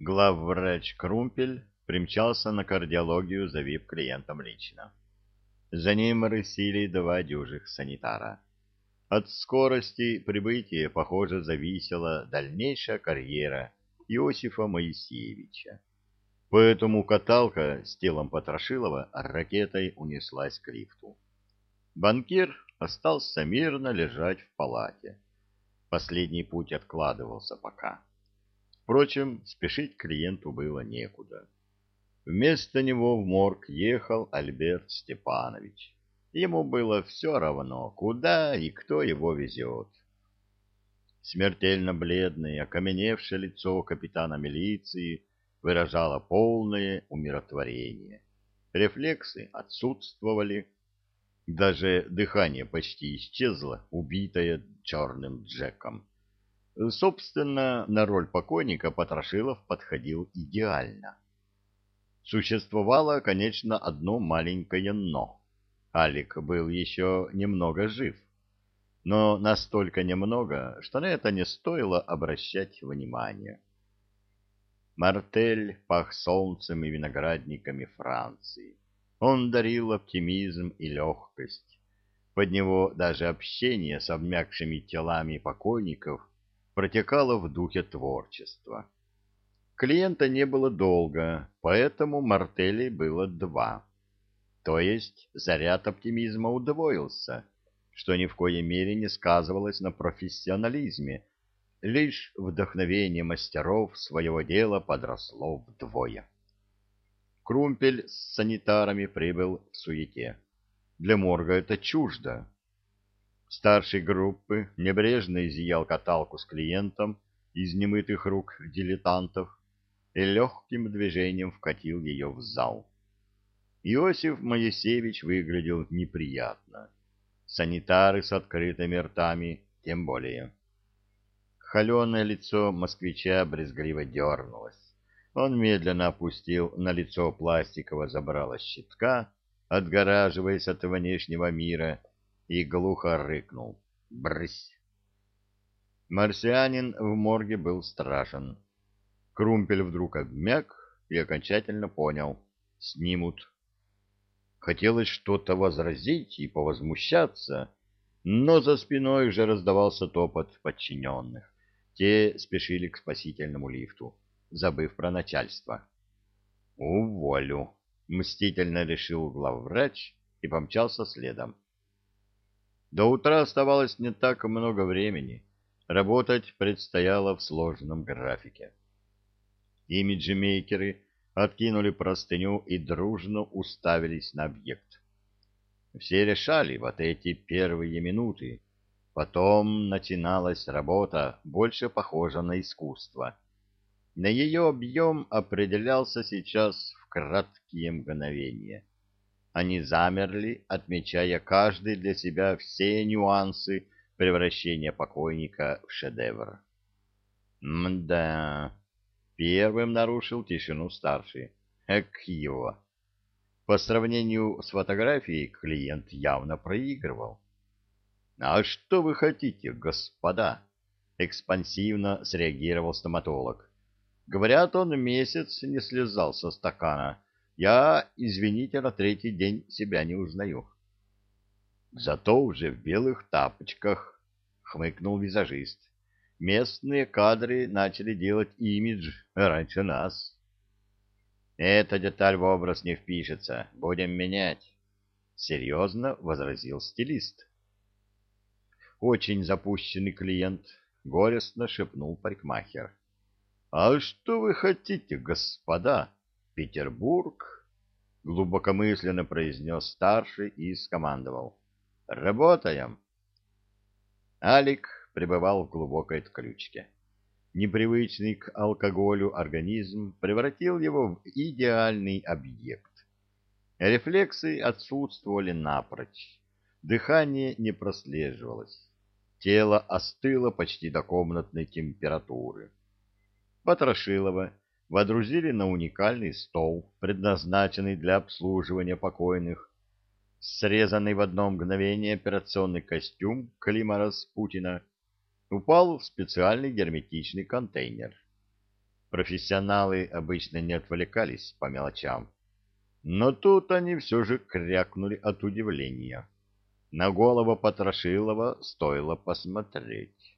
Главврач Крумпель примчался на кардиологию, завив клиентам лично. За ним рысили два дюжих санитара. От скорости прибытия, похоже, зависела дальнейшая карьера Иосифа Моисеевича. Поэтому каталка с телом Потрошилова ракетой унеслась к лифту. Банкир остался мирно лежать в палате. Последний путь откладывался пока. Впрочем, спешить клиенту было некуда. Вместо него в морг ехал Альберт Степанович. Ему было все равно, куда и кто его везет. Смертельно бледное, окаменевшее лицо капитана милиции выражало полное умиротворение. Рефлексы отсутствовали, даже дыхание почти исчезло, убитое черным Джеком. Собственно, на роль покойника Потрошилов подходил идеально. Существовало, конечно, одно маленькое «но». Алик был еще немного жив, но настолько немного, что на это не стоило обращать внимания. Мартель пах солнцем и виноградниками Франции. Он дарил оптимизм и легкость. Под него даже общение с обмякшими телами покойников протекало в духе творчества. Клиента не было долго, поэтому мартелей было два. То есть заряд оптимизма удвоился, что ни в коей мере не сказывалось на профессионализме, лишь вдохновение мастеров своего дела подросло вдвое. Крумпель с санитарами прибыл в суете. Для морга это чуждо. Старший группы небрежно изъял каталку с клиентом из немытых рук дилетантов и легким движением вкатил ее в зал. Иосиф Моисеевич выглядел неприятно. Санитары с открытыми ртами тем более. Холеное лицо москвича брезгливо дернулось. Он медленно опустил на лицо пластиковое забрало щитка, отгораживаясь от внешнего мира, и глухо рыкнул. «Брысь!» Марсианин в морге был страшен. Крумпель вдруг обмяк и окончательно понял — снимут. Хотелось что-то возразить и повозмущаться, но за спиной уже раздавался топот подчиненных. Те спешили к спасительному лифту забыв про начальство. «Уволю», — мстительно решил главврач и помчался следом. До утра оставалось не так много времени. Работать предстояло в сложном графике. Имиджмейкеры откинули простыню и дружно уставились на объект. Все решали вот эти первые минуты. Потом начиналась работа, больше похожа на искусство — на ее объем определялся сейчас в краткие мгновения. Они замерли, отмечая каждый для себя все нюансы превращения покойника в шедевр. «Мда...» — первым нарушил тишину старший. «Эк его!» По сравнению с фотографией клиент явно проигрывал. «А что вы хотите, господа?» — экспансивно среагировал стоматолог. Говорят, он месяц не слезал со стакана. Я, извините, на третий день себя не узнаю. Зато уже в белых тапочках, — хмыкнул визажист. Местные кадры начали делать имидж раньше нас. Эта деталь в образ не впишется. Будем менять. Серьезно возразил стилист. Очень запущенный клиент, горестно шепнул парикмахер. «А что вы хотите, господа? Петербург?» Глубокомысленно произнес старший и скомандовал. «Работаем!» Алик пребывал в глубокой отключке. Непривычный к алкоголю организм превратил его в идеальный объект. Рефлексы отсутствовали напрочь. Дыхание не прослеживалось. Тело остыло почти до комнатной температуры. Потрошилова водрузили на уникальный стол, предназначенный для обслуживания покойных. Срезанный в одно мгновение операционный костюм Клима Распутина упал в специальный герметичный контейнер. профессионалы обычно не отвлекались по мелочам. Но тут они все же крякнули от удивления. На голову Потрошилова стоило посмотреть.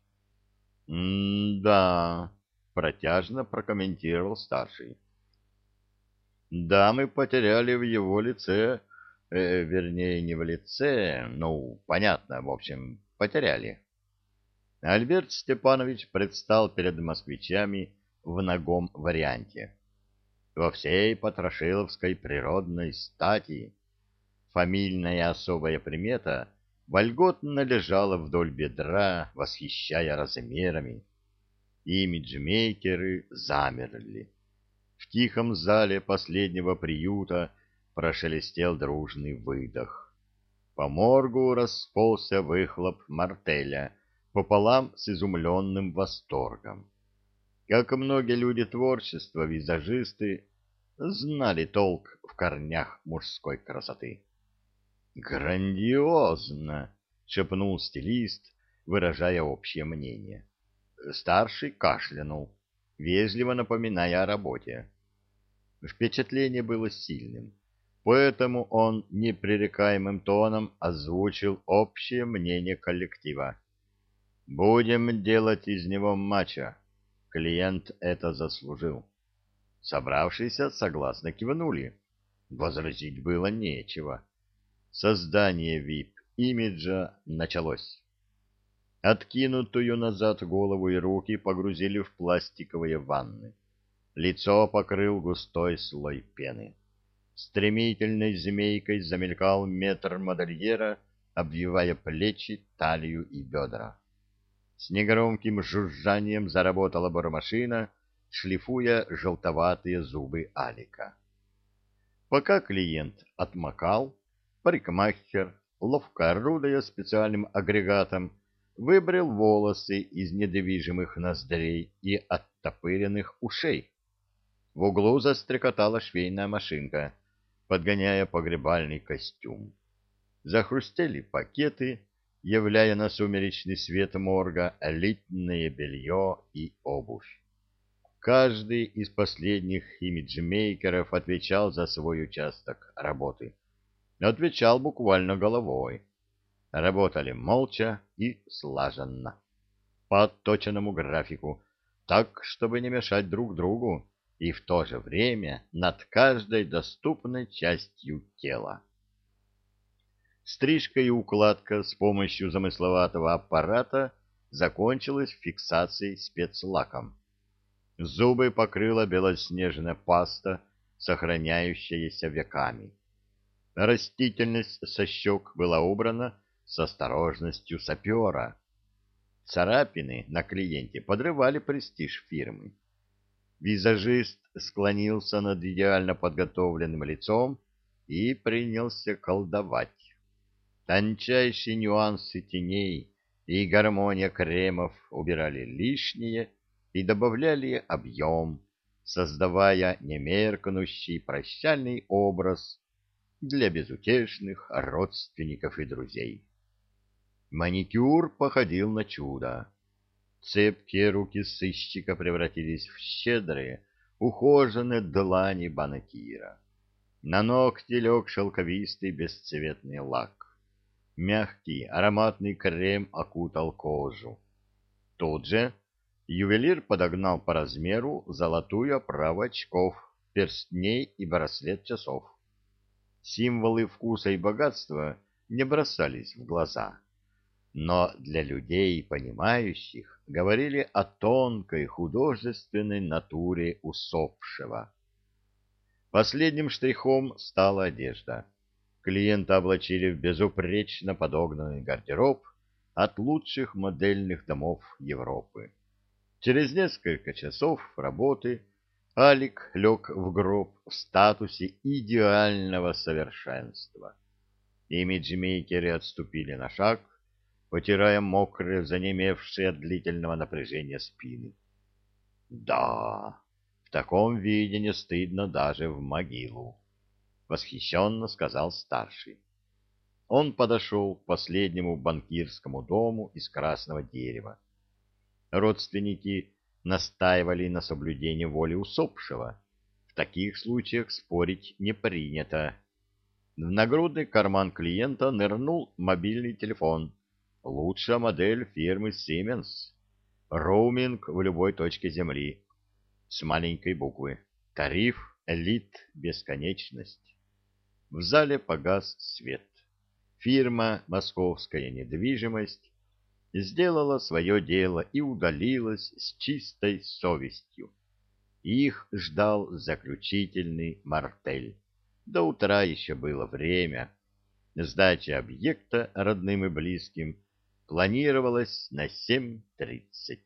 «М-да», — протяжно прокомментировал старший. «Да, мы потеряли в его лице, э, вернее, не в лице, ну, понятно, в общем, потеряли». Альберт Степанович предстал перед москвичами в ногом варианте. Во всей Потрошиловской природной стати фамильная особая примета вольготно лежала вдоль бедра, восхищая размерами. Имиджмейкеры замерли. В тихом зале последнего приюта прошелестел дружный выдох. По моргу расползся выхлоп мартеля пополам с изумленным восторгом. Как и многие люди творчества, визажисты знали толк в корнях мужской красоты. «Грандиозно!» — шепнул стилист, выражая общее мнение. Старший кашлянул, вежливо напоминая о работе. Впечатление было сильным, поэтому он непререкаемым тоном озвучил общее мнение коллектива. «Будем делать из него матча. Клиент это заслужил. Собравшиеся согласно кивнули. Возразить было нечего. Создание вип-имиджа началось. Откинутую назад голову и руки погрузили в пластиковые ванны. Лицо покрыл густой слой пены. Стремительной змейкой замелькал метр модельера, обвивая плечи, талию и бедра. С негромким жужжанием заработала бормашина, шлифуя желтоватые зубы Алика. Пока клиент отмокал, парикмахер, ловко орудуя специальным агрегатом, выбрил волосы из недвижимых ноздрей и оттопыренных ушей. В углу застрекотала швейная машинка, подгоняя погребальный костюм. Захрустели пакеты, являя на сумеречный свет морга элитное белье и обувь. Каждый из последних имиджмейкеров отвечал за свой участок работы. Отвечал буквально головой. Работали молча и слаженно. По отточенному графику, так, чтобы не мешать друг другу, и в то же время над каждой доступной частью тела. Стрижка и укладка с помощью замысловатого аппарата закончилась фиксацией спецлаком. Зубы покрыла белоснежная паста, сохраняющаяся веками. Растительность со щек была убрана с осторожностью сапера. Царапины на клиенте подрывали престиж фирмы. Визажист склонился над идеально подготовленным лицом и принялся колдовать. Тончайшие нюансы теней и гармония кремов убирали лишнее и добавляли объем, создавая немеркнущий прощальный образ для безутешных родственников и друзей. Маникюр походил на чудо. Цепкие руки сыщика превратились в щедрые, ухоженные длани банакира. На ногти лег шелковистый бесцветный лак. Мягкий ароматный крем окутал кожу. Тут же ювелир подогнал по размеру золотую оправу очков, перстней и браслет часов. Символы вкуса и богатства не бросались в глаза, но для людей, понимающих, говорили о тонкой художественной натуре усопшего. Последним штрихом стала одежда клиента облачили в безупречно подогнанный гардероб от лучших модельных домов Европы. Через несколько часов работы Алик лег в гроб в статусе идеального совершенства. Имиджмейкеры отступили на шаг, потирая мокрые, занемевшие от длительного напряжения спины. Да, в таком виде не стыдно даже в могилу. — восхищенно сказал старший. Он подошел к последнему банкирскому дому из красного дерева. Родственники настаивали на соблюдении воли усопшего. В таких случаях спорить не принято. В нагрудный карман клиента нырнул мобильный телефон. Лучшая модель фирмы Siemens. Роуминг в любой точке Земли. С маленькой буквы. Тариф «Элит Бесконечность». В зале погас свет. Фирма «Московская недвижимость» сделала свое дело и удалилась с чистой совестью. Их ждал заключительный мартель. До утра еще было время. Сдача объекта родным и близким планировалась на 7.30.